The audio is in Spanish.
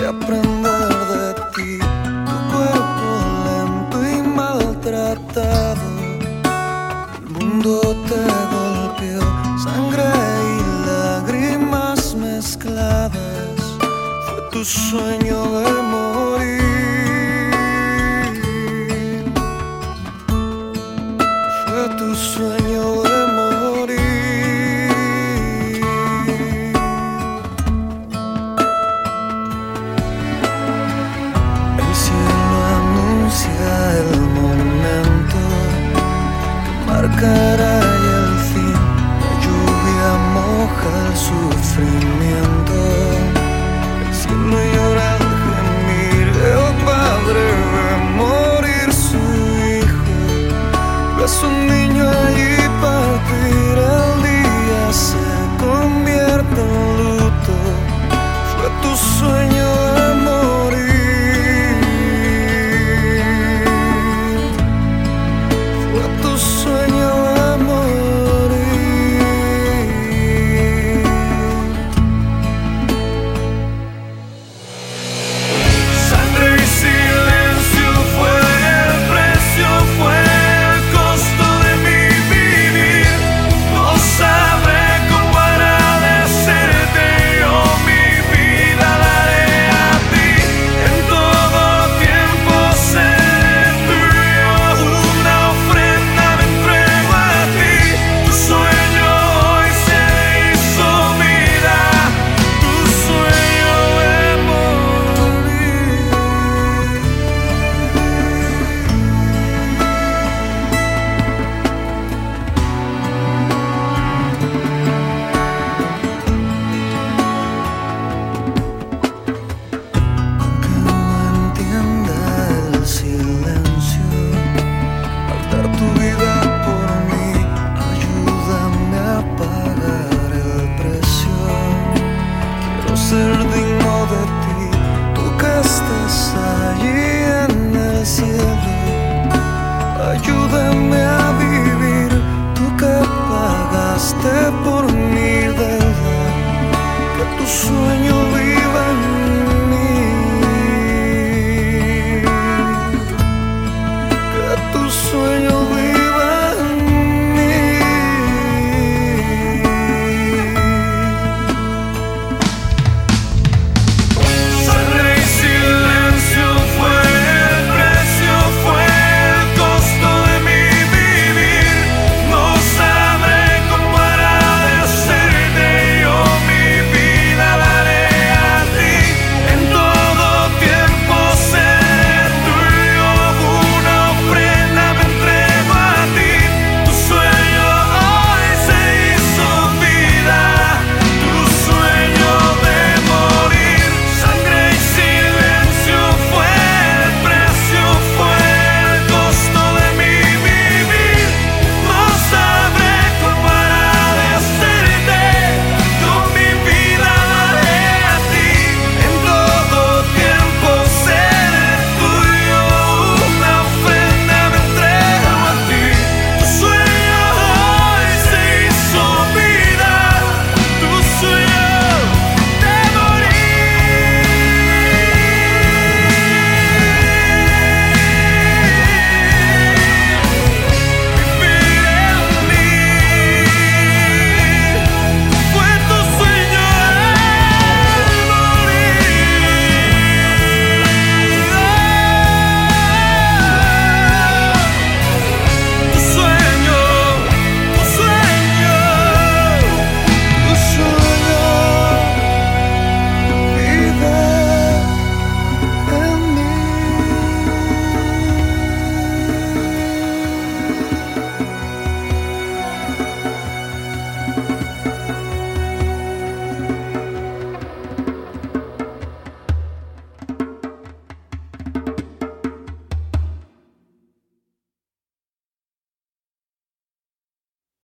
aprender de ti. Tu cuerpo lento y maltratado. El mundo te golpeó, sangre y lágrimas mezcladas. Fue tu sueño de Un niño allí partirá el día, se convierte en luto. Fue tu sueño. ser digno de ti, tú que estás allí en el cielo. Ayúdame a vivir, tú que pagaste por mi deuda, que tus sueños.